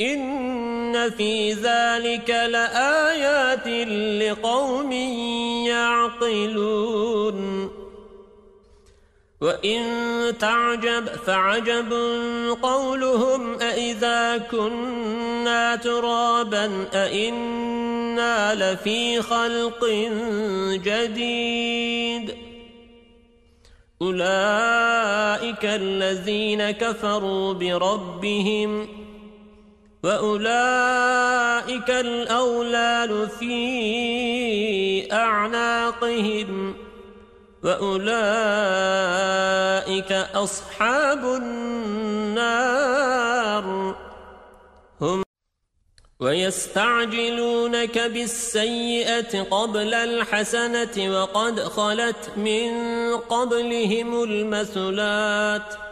إن في ذلك لآيات لقوم يعقلون وإن تعجب فعجب قولهم أئذا كنا ترابا أئنا لفي خلق جديد أولئك الذين كفروا بربهم وأولئك الأولال في أعناقهم وأولئك أصحاب النار هم ويستعجلونك بالسيئة قبل الحسنة وقد خلت من قبلهم المثلات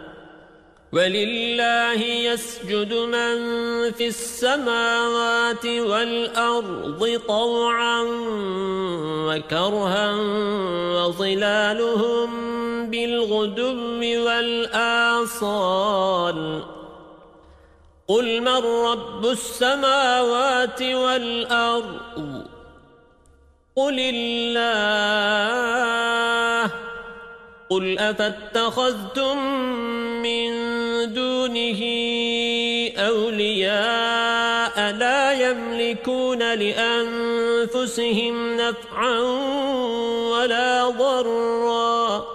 ولله يسجد من في السماوات والأرض طوعا وكرها وظلالهم بالغدو والآصال. قل من رب السماوات والأرض؟ قل الله. قل أفاتخذتم من دونه أولياء لا يملكون لأنفسهم نفعا ولا ضرا.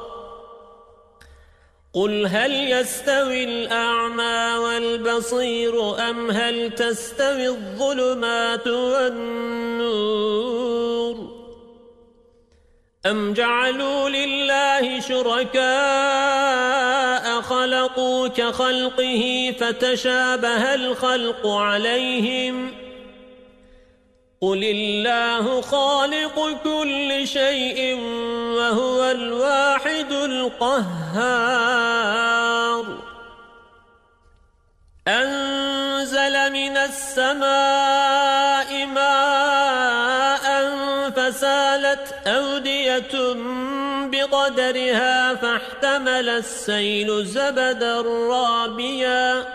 قل هل يستوي الأعمى والبصير أم هل تستوي الظلمات والنور؟ أم جعلوا لله شركاء كخلقه فتشابه الخلق عليهم قل الله خالق كل شيء وهو الواحد القهار أنزل من السماء ماء فسالت أودية بقدرها فاحتمل السيل زبدا رابيا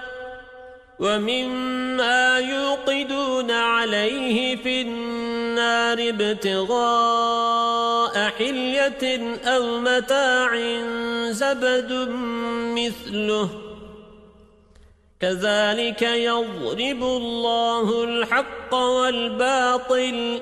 ومما يوقدون عليه في النار ابتغاء حلية أو متاع زبد مثله. كذلك يضرب الله الحق والباطل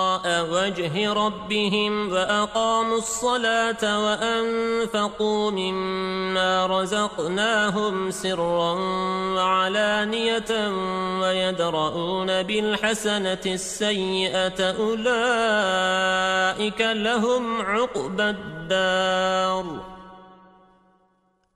وجه ربهم وأقاموا الصلاة وأنفقوا مما رزقناهم سرا وعلانية ويدرؤون بالحسنة السيئة أولئك لهم عقبى الدار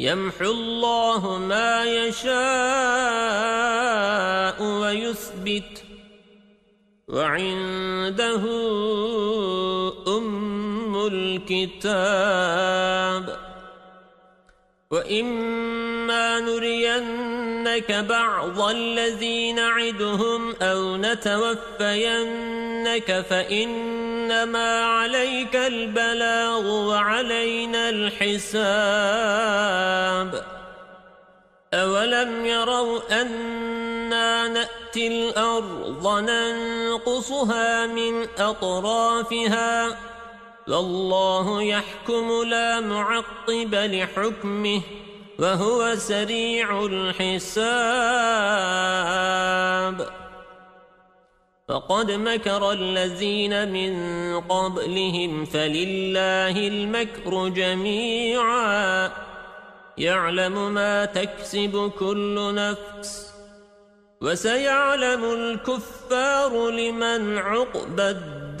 يمحو الله ما يشاء ويثبت وعنده أم الكتاب. وإما نرينك بعض الذين نعدهم أو نتوفينك فإنما عليك البلاغ وعلينا الحساب أولم يروا أنا نأتي الأرض ننقصها من أطرافها والله يحكم لا معقب لحكمه وهو سريع الحساب. فقد مكر الذين من قبلهم فلله المكر جميعا. يعلم ما تكسب كل نفس وسيعلم الكفار لمن عقب الدار.